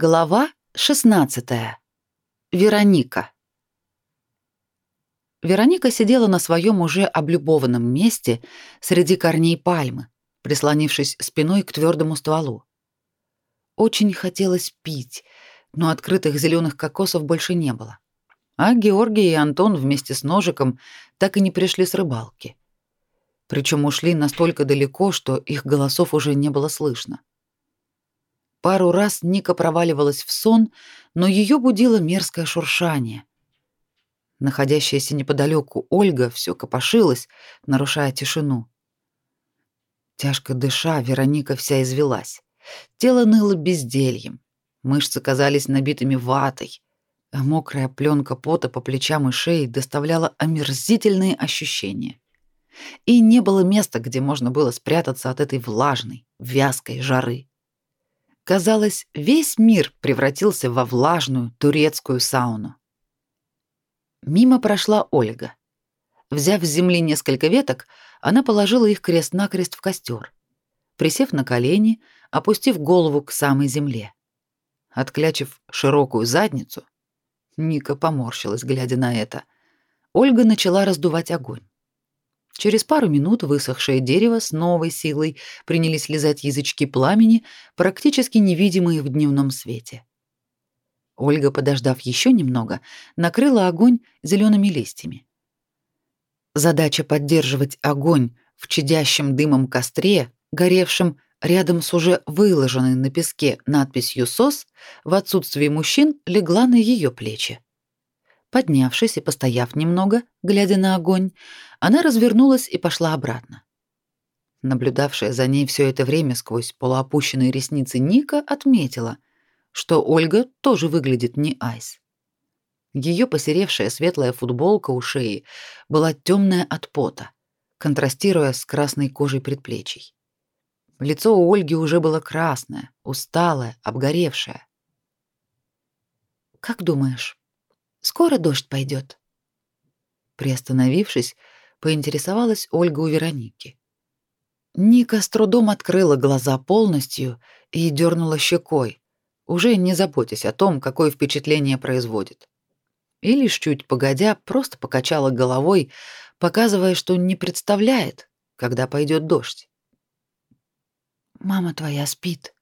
Глава 16. Вероника. Вероника сидела на своем уже облюбованном месте среди корней пальмы, прислонившись спиной к твердому стволу. Очень хотелось пить, но открытых зеленых кокосов больше не было. А Георгий и Антон вместе с ножиком так и не пришли с рыбалки. Причем ушли настолько далеко, что их голосов уже не было слышно. Пару раз Ника проваливалась в сон, но ее будило мерзкое шуршание. Находящаяся неподалеку Ольга все копошилась, нарушая тишину. Тяжко дыша, Вероника вся извелась. Тело ныло бездельем. Мышцы казались набитыми ватой, а мокрая пленка пота по плечам и шее доставляла омерзительные ощущения. И не было места, где можно было спрятаться от этой влажной, вязкой жары. Казалось, весь мир превратился во влажную турецкую сауну. Мимо прошла Ольга. Взяв с земли несколько веток, она положила их крест-накрест в костер. Присев на колени, опустив голову к самой земле. Отклячив широкую задницу, Ника поморщилась, глядя на это. Ольга начала раздувать огонь. Через пару минут высохшее дерево с новой силой принялись лизать язычки пламени, практически невидимые в дневном свете. Ольга, подождав еще немного, накрыла огонь зелеными листьями. Задача поддерживать огонь в чадящем дымом костре, горевшем рядом с уже выложенной на песке надписью «СОС», в отсутствии мужчин легла на ее плечи. Поднявшись и постояв немного, глядя на огонь, она развернулась и пошла обратно. Наблюдавшая за ней все это время сквозь полуопущенные ресницы Ника отметила, что Ольга тоже выглядит не айс. Ее посеревшая светлая футболка у шеи была темная от пота, контрастируя с красной кожей предплечий. Лицо у Ольги уже было красное, усталое, обгоревшее. «Как думаешь, Скоро дождь пойдет. Приостановившись, поинтересовалась Ольга у Вероники. Ника с трудом открыла глаза полностью и дернула щекой, уже не заботясь о том, какое впечатление производит. И лишь чуть погодя, просто покачала головой, показывая, что не представляет, когда пойдет дождь. «Мама твоя спит»,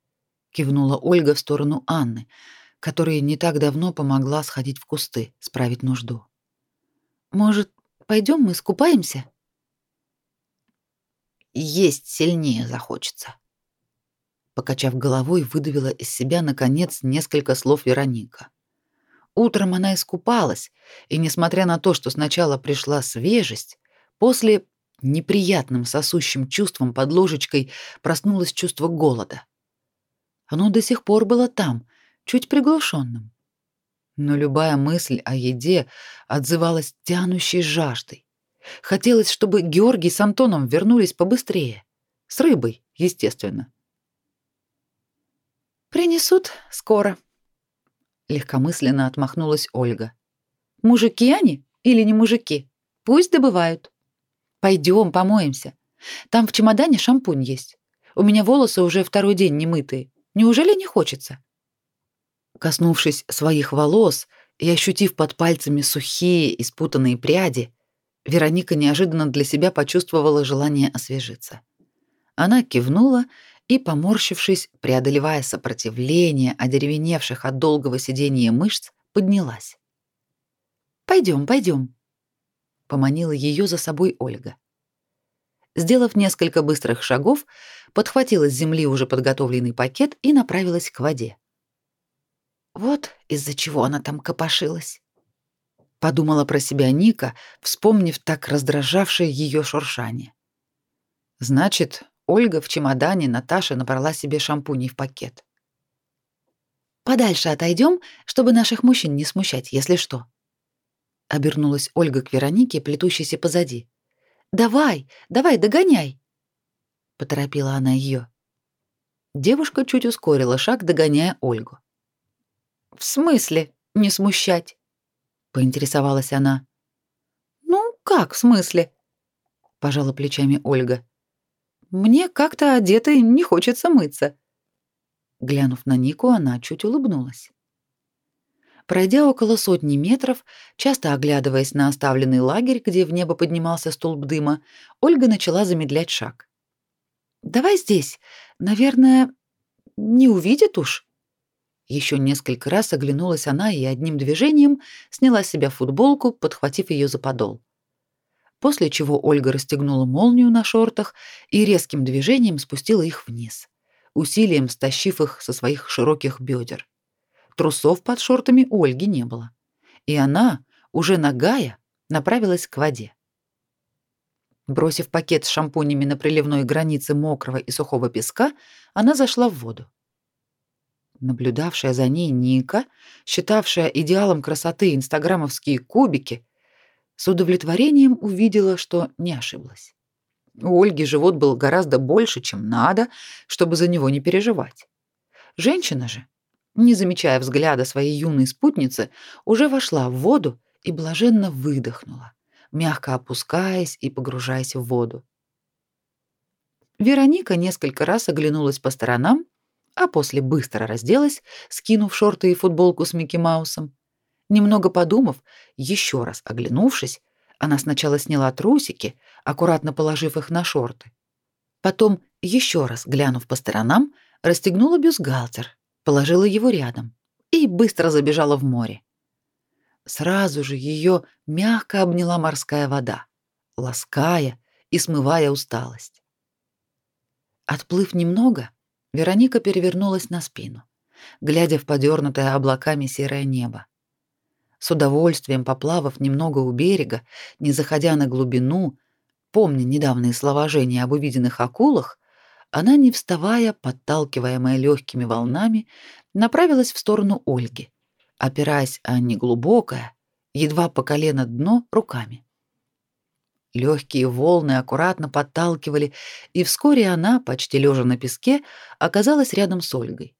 — кивнула Ольга в сторону Анны, — которая не так давно помогла сходить в кусты, справить нужду. Может, пойдем мы искупаемся? Есть сильнее захочется. Покачав головой, выдавила из себя наконец несколько слов Вероника. Утром она искупалась, и несмотря на то, что сначала пришла свежесть, после неприятным сосущим чувством под ложечкой проснулось чувство голода. Оно до сих пор было там, чуть приглушенным. Но любая мысль о еде отзывалась тянущей жаждой. Хотелось, чтобы Георгий с Антоном вернулись побыстрее. С рыбой, естественно. «Принесут скоро», — легкомысленно отмахнулась Ольга. «Мужики они или не мужики? Пусть добывают. Пойдем, помоемся. Там в чемодане шампунь есть. У меня волосы уже второй день не мытые. Неужели не хочется?» Коснувшись своих волос и ощутив под пальцами сухие и спутанные пряди, Вероника неожиданно для себя почувствовала желание освежиться. Она кивнула и, поморщившись, преодолевая сопротивление одеревеневших от долгого сидения мышц, поднялась. «Пойдем, пойдем», — поманила ее за собой Ольга. Сделав несколько быстрых шагов, подхватила с земли уже подготовленный пакет и направилась к воде. Вот из-за чего она там копошилась. Подумала про себя Ника, вспомнив так раздражавшее ее шуршание. Значит, Ольга в чемодане Наташа набрала себе шампуней в пакет. Подальше отойдем, чтобы наших мужчин не смущать, если что. Обернулась Ольга к Веронике, плетущейся позади. Давай, давай, догоняй, поторопила она ее. Девушка чуть ускорила шаг, догоняя Ольгу. В смысле не смущать? поинтересовалась она. Ну, как в смысле? пожала плечами Ольга. Мне как-то одетой не хочется мыться. Глянув на Нику, она чуть улыбнулась. Пройдя около сотни метров, часто оглядываясь на оставленный лагерь, где в небо поднимался столб дыма, Ольга начала замедлять шаг. «Давай здесь. Наверное, не увидит уж». Еще несколько раз оглянулась она и одним движением сняла с себя футболку, подхватив ее за подол. После чего Ольга расстегнула молнию на шортах и резким движением спустила их вниз, усилием стащив их со своих широких бедер. Трусов под шортами у Ольги не было. И она, уже нагая, направилась к воде. Бросив пакет с шампунями на приливной границе мокрого и сухого песка, она зашла в воду. Наблюдавшая за ней Ника, считавшая идеалом красоты инстаграмовские кубики, с удовлетворением увидела, что не ошиблась. У Ольги живот был гораздо больше, чем надо, чтобы за него не переживать. Женщина же, не замечая взгляда своей юной спутницы, уже вошла в воду и блаженно выдохнула, мягко опускаясь и погружаясь в воду. Вероника несколько раз оглянулась по сторонам, а после быстро разделась, скинув шорты и футболку с Микки Маусом. Немного подумав, еще раз оглянувшись, она сначала сняла трусики, аккуратно положив их на шорты. Потом, еще раз глянув по сторонам, расстегнула бюстгальтер положила его рядом и быстро забежала в море. Сразу же ее мягко обняла морская вода, лаская и смывая усталость. Отплыв немного, Вероника перевернулась на спину, глядя в подернутое облаками серое небо. С удовольствием поплавав немного у берега, не заходя на глубину, помня недавние слова Жени об увиденных акулах, она, не вставая, подталкиваемая легкими волнами, направилась в сторону Ольги, опираясь о неглубокое, едва по колено дно руками. Легкие волны аккуратно подталкивали, и вскоре она, почти лежа на песке, оказалась рядом с Ольгой.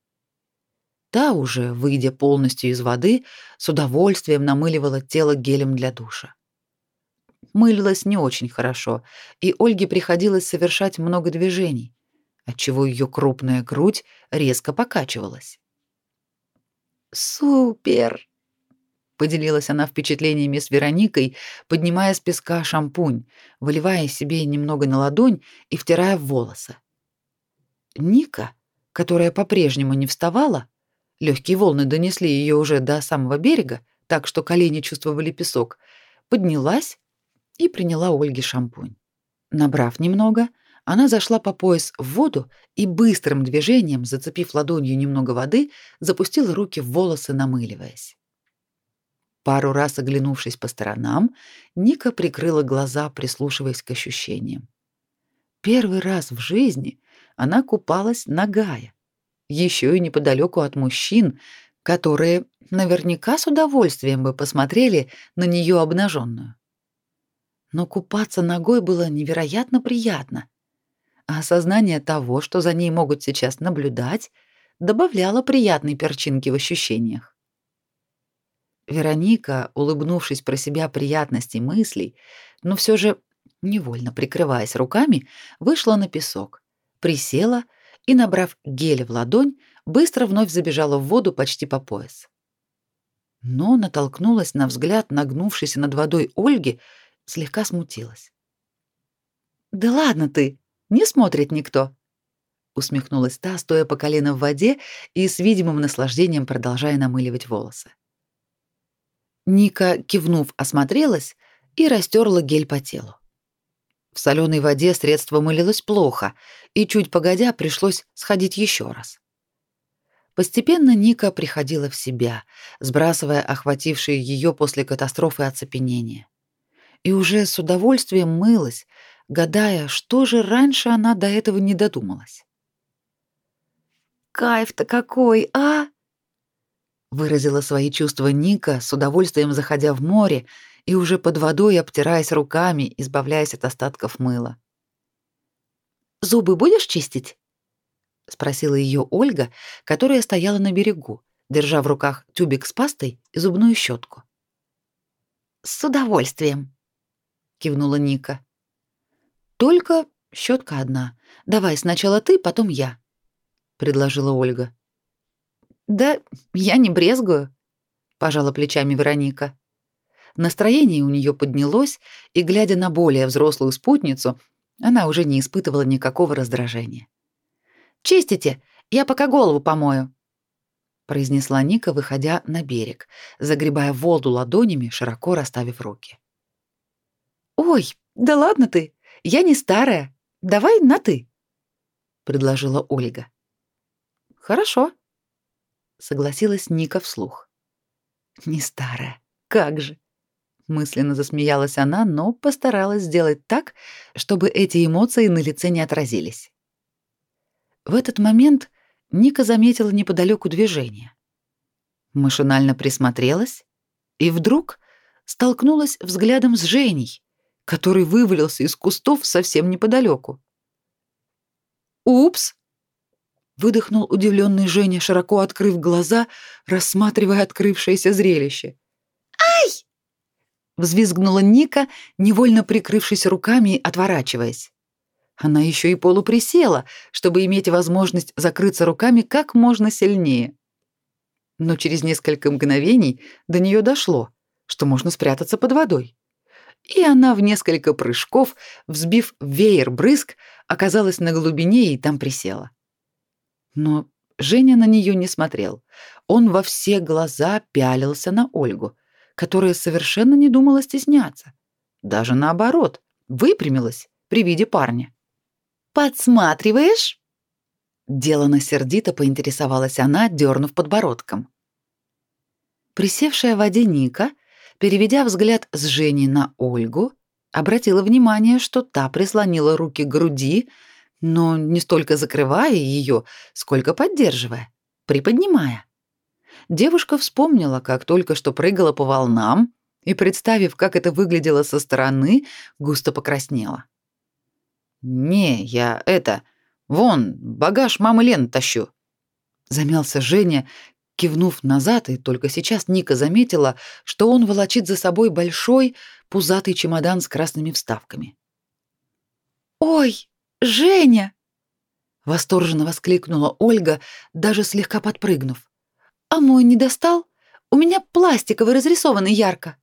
Та уже, выйдя полностью из воды, с удовольствием намыливала тело гелем для душа. Мылилась не очень хорошо, и Ольге приходилось совершать много движений, отчего ее крупная грудь резко покачивалась. «Супер!» — поделилась она впечатлениями с Вероникой, поднимая с песка шампунь, выливая себе немного на ладонь и втирая в волосы. Ника, которая по-прежнему не вставала, легкие волны донесли ее уже до самого берега, так что колени чувствовали песок, поднялась и приняла Ольге шампунь. Набрав немного, — она зашла по пояс в воду и быстрым движением, зацепив ладонью немного воды, запустила руки в волосы, намыливаясь. Пару раз оглянувшись по сторонам, Ника прикрыла глаза, прислушиваясь к ощущениям. Первый раз в жизни она купалась нагая, еще и неподалеку от мужчин, которые наверняка с удовольствием бы посмотрели на нее обнаженную. Но купаться ногой было невероятно приятно а осознание того, что за ней могут сейчас наблюдать, добавляло приятной перчинки в ощущениях. Вероника, улыбнувшись про себя приятности мыслей, но все же невольно прикрываясь руками, вышла на песок, присела и, набрав гель в ладонь, быстро вновь забежала в воду почти по пояс. Но натолкнулась на взгляд нагнувшейся над водой Ольги, слегка смутилась. «Да ладно ты!» Не смотрит никто. Усмехнулась та, стоя по колено в воде и с видимым наслаждением продолжая намыливать волосы. Ника, кивнув, осмотрелась и растерла гель по телу. В соленой воде средство мылилось плохо, и чуть погодя пришлось сходить еще раз. Постепенно Ника приходила в себя, сбрасывая охватившие ее после катастрофы оцепенение. И уже с удовольствием мылась, гадая, что же раньше она до этого не додумалась. «Кайф-то какой, а!» Выразила свои чувства Ника, с удовольствием заходя в море и уже под водой обтираясь руками, избавляясь от остатков мыла. «Зубы будешь чистить?» — спросила ее Ольга, которая стояла на берегу, держа в руках тюбик с пастой и зубную щетку. «С удовольствием», — кивнула Ника. Только щетка одна. Давай сначала ты, потом я, предложила Ольга. Да, я не брезгую, пожала плечами Вероника. Настроение у нее поднялось, и глядя на более взрослую спутницу, она уже не испытывала никакого раздражения. Чистите, я пока голову помою, произнесла Ника, выходя на берег, загребая воду ладонями, широко расставив руки. Ой, да ладно ты, я не старая. Давай на ты, предложила Ольга. Хорошо, согласилась Ника вслух. Не старая, как же. Мысленно засмеялась она, но постаралась сделать так, чтобы эти эмоции на лице не отразились. В этот момент Ника заметила неподалеку движение. Машинально присмотрелась и вдруг столкнулась взглядом с Женей, который вывалился из кустов совсем неподалеку. «Упс!» — выдохнул удивленный Женя, широко открыв глаза, рассматривая открывшееся зрелище. «Ай!» — взвизгнула Ника, невольно прикрывшись руками и отворачиваясь. Она еще и полуприсела, чтобы иметь возможность закрыться руками как можно сильнее. Но через несколько мгновений до нее дошло, что можно спрятаться под водой. И она в несколько прыжков, взбив веер брызг, оказалась на глубине и там присела. Но Женя на нее не смотрел. Он во все глаза пялился на Ольгу, которая совершенно не думала стесняться. Даже наоборот, выпрямилась при виде парня. «Подсматриваешь?» Делано сердито поинтересовалась она, дернув подбородком. Присевшая в воде Ника, переведя взгляд с Жени на Ольгу, обратила внимание, что та прислонила руки к груди, но не столько закрывая ее, сколько поддерживая, приподнимая. Девушка вспомнила, как только что прыгала по волнам, и, представив, как это выглядело со стороны, густо покраснела. «Не, я это... Вон, багаж мамы Лен тащу». Замялся Женя, кивнув назад, и только сейчас Ника заметила, что он волочит за собой большой пузатый чемодан с красными вставками. «Ой, Женя!» Восторженно воскликнула Ольга, даже слегка подпрыгнув. «А мой не достал? У меня пластиковый разрисованный ярко».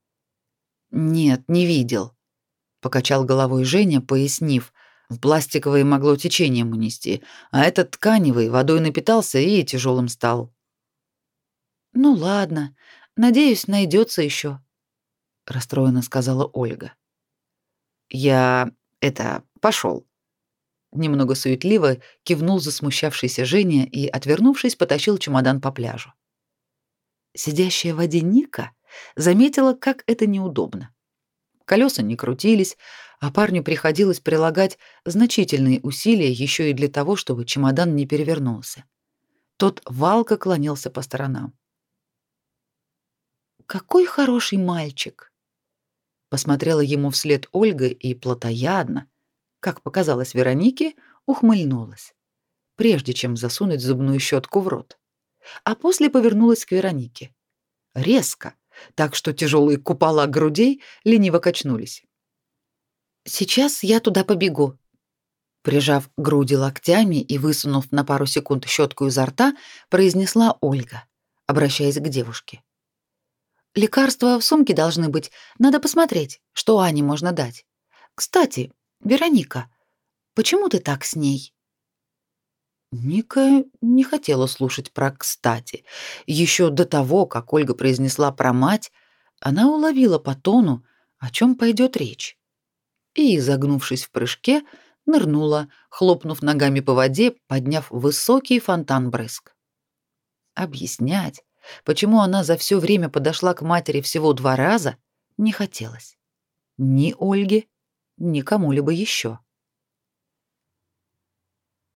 «Нет, не видел», — покачал головой Женя, пояснив, в пластиковый могло течением унести, а этот тканевый водой напитался и тяжелым стал. Ну ладно, надеюсь, найдется еще, расстроенно сказала Ольга. Я это пошел. Немного суетливо кивнул засмущавшийся Женя и, отвернувшись, потащил чемодан по пляжу. Сидящая в воде Ника заметила, как это неудобно. Колеса не крутились, а парню приходилось прилагать значительные усилия еще и для того, чтобы чемодан не перевернулся. Тот валко клонился по сторонам. «Какой хороший мальчик!» Посмотрела ему вслед Ольга и плотоядно, как показалось Веронике, ухмыльнулась, прежде чем засунуть зубную щетку в рот. А после повернулась к Веронике. Резко, так что тяжелые купола грудей лениво качнулись. Сейчас я туда побегу. Прижав груди локтями и высунув на пару секунд щетку изо рта, произнесла Ольга, обращаясь к девушке. Лекарства в сумке должны быть. Надо посмотреть, что Ане можно дать. Кстати, Вероника, почему ты так с ней? Ника не хотела слушать про «кстати». Еще до того, как Ольга произнесла про мать, она уловила по тону, о чем пойдет речь и, изогнувшись в прыжке, нырнула, хлопнув ногами по воде, подняв высокий фонтан брызг. Объяснять, почему она за все время подошла к матери всего два раза, не хотелось. Ни Ольге, ни кому-либо еще.